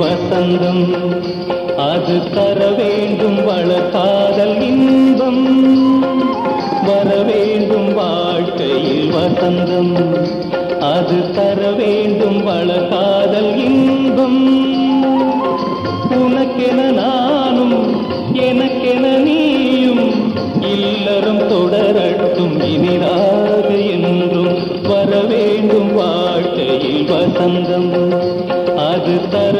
வசந்தம் அது தர வேண்டும் வளர்காதல் இன்பம். வர வேண்டும் வாழ்க்கையில் வசந்தம். அது தர வேண்டும் வளர்காதல் இன்பம். உனக்கென நானும் எனக்கென நீயும் இல்லறம் தொடரட்டும் இனிதாக என்றும். வர வேண்டும் வாழ்க்கையில் வசந்தம். அது தர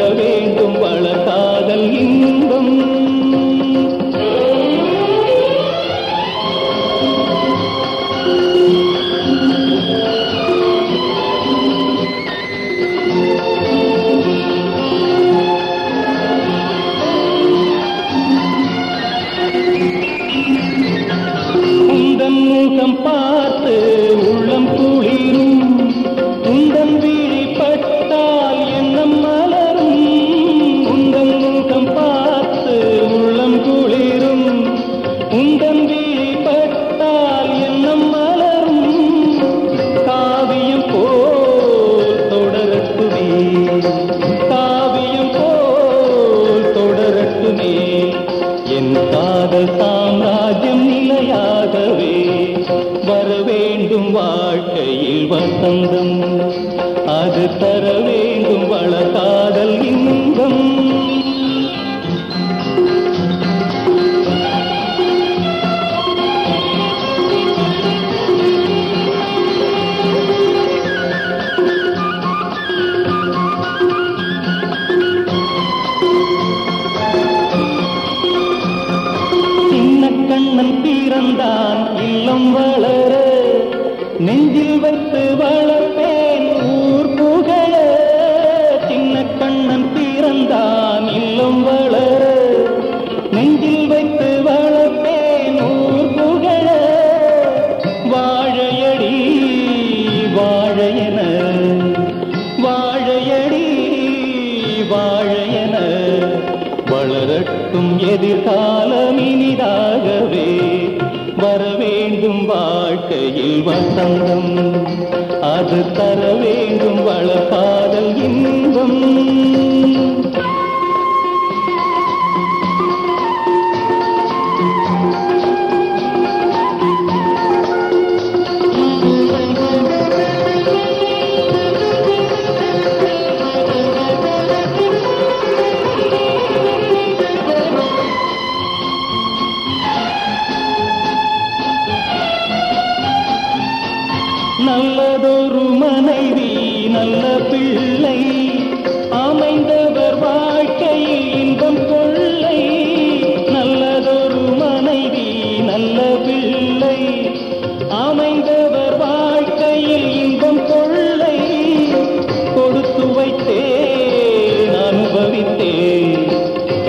மக்கள் சாம்ராஜ்யம் நிலையாகவே வர வேண்டும் வாழ்க்கையில் வசந்தம். அது தர வேண்டும் வளர்காதல் இன்பம். மனம் வளர நெஞ்சில் வைத்து வளர்ப்பேன் ஊர் புகழ. சின்ன கண்ணன் பிறந்தான் இல்லம் வளர நெஞ்சில் வைத்து வளர்ப்பேன் ஊர் புகழ. வாழையடி வாழையன வாழையடி வாழையன. வளரட்டும் எதிர்காலம் இனிதாகவே. வாழ்க்கையில் வசந்தம். அது தர வேண்டும் வள பாடல் இன்பம். நல்லதொரு மனைவி நல்ல பிள்ளை. அமைந்தவர் வாழ்க்கையில் இன்பம் கொள்ளை. நல்லதொரு மனைவி நல்ல பிள்ளை. அமைந்தவர் வாழ்க்கையில் இன்பம் கொள்ளை. கொடுத்து வைத்தேன் அனுபவித்தேன்.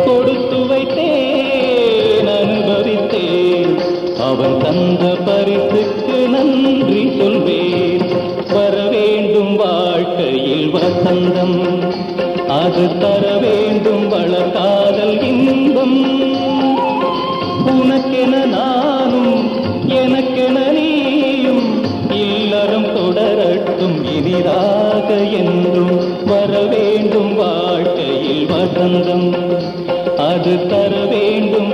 கொடுத்து வைத்தேன் அனுபவித்தேன். அவன் தந்த பரிசுக்கு நன்றி. அது தர வேண்டும் வளர்காதல் இன்பம். உனக்கென நானும் எனக்கென நீயும் இல்லறம் தொடரட்டும் இனிதாக என்றும் வர வேண்டும் வாழ்க்கையில் வசந்தம். அது தர வேண்டும்